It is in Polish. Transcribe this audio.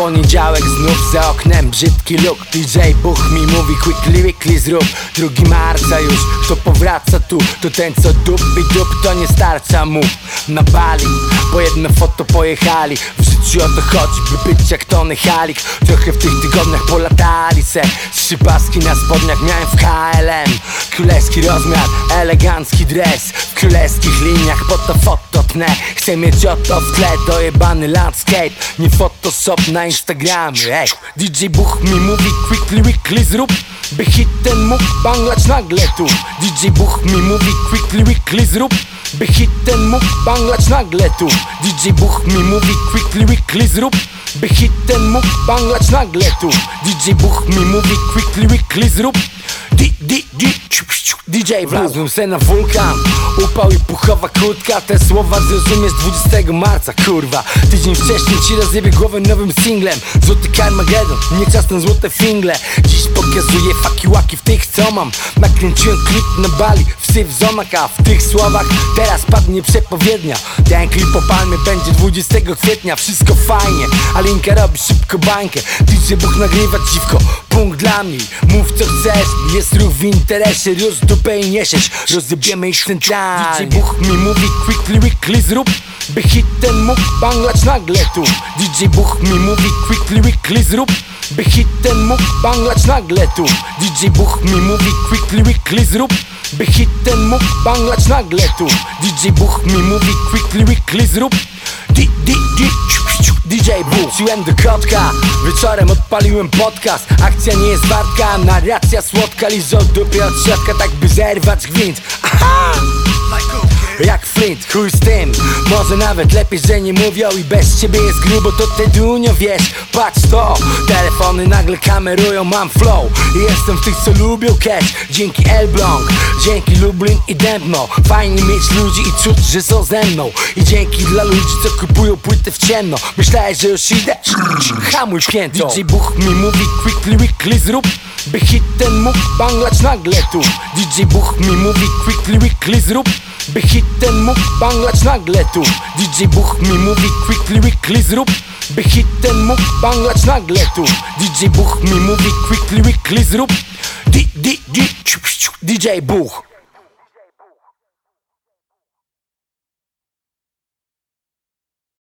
Poniedziałek znów za oknem. Brzydki look DJ Buch mi mówi quickly weekly zrób. Drugi marca już, kto powraca tu. To ten co dup i dup to nie starcza mu. Na Bali, po jedno foto pojechali. W życiu o to chodzi, by być jak Tony Halik. Trochę w tych tygodniach polatali se. Trzy paski na spodniach miałem w KLM Królewski rozmiar, elegancki dres. W królewskich liniach, po to foto tnę Chcę mieć oto w tle, dojebany landscape. Nie Photoshop na Instagramie, DJ Buch mi mówi quickly weekly zrób By hit ten mógł banglać nagle tu. DJ Buch mi mówi quickly weekly zrób by hit ten mógł banglać nagle tu. DJ Buch mi mówi quickly weekly zrób By hit ten mógł banglać nagle tu. DJ Buch mi mówi quickly weekly zrób. Di, di, di, DJ Wlazłem se na wulkan. Upał i puchowa kurtka Te słowa zrozumiesz 20 marca, kurwa. Tydzień wcześniej ci rozjebie głowę nowym singlem. Złoty Carmageddon, nie czas na złote fingle. Dziś pokazuję fakiłaki w tych co mam. Nakręciłem klip na Bali, wsyp zomak A w tych słowach teraz padnie przepowiednia Ten klip o palmie będzie 20 kwietnia Wszystko fajnie, a Linka robi szybko bańkę DJ Bóg nagrywa dziwko, punkt dla mnie Mów co chcesz, jest ruch w interesie Roz dupę i niesiesz, rozjebiemy ich centralnie DJ Buch mi mówi quickly weekly zrób By hit ten mógł banglać nagle tu DJ Buch mi mówi quickly weekly zrób by hit ten mógł banglać nagle tu DJ Buch mi mówi quickly weekly zrób By hit ten mógł banglać nagle tu. DJ Buch mi mówi quickly weekly zrób. Di, di, di, DJ Buch. Do kotka, wieczorem odpaliłem podcast. Akcja nie jest wartka, narracja słodka Liżę od dupy od środka, tak by zerwać gwint. Aha! Jak Flint, chuj z tym. Może nawet lepiej, że nie mówią I bez ciebie jest grubo, to ty dunio wiesz. Patrz to, telefony nagle kamerują Mam flow. I jestem w tych co lubią cash. Dzięki Elbląg, dzięki Lublin i Dębno. Fajnie mieć ludzi i czuć, że są ze mną. I dzięki dla ludzi, co kupują płyty w ciemno. Myślałeś, że już idę? Hamuj piętą DJ Buch mi mówi quickly weekly zrób by hit ten mógł banglać nagle tu. DJ Buch mi mówi quickly weekly zrób by hit ten mógł banglać nagle tu. DJ Buch mi mówi quickly weekly zrób. By hit ten mógł banglać nagle tu. DJ Buch mi mówi quickly weekly zrób. DJ Buch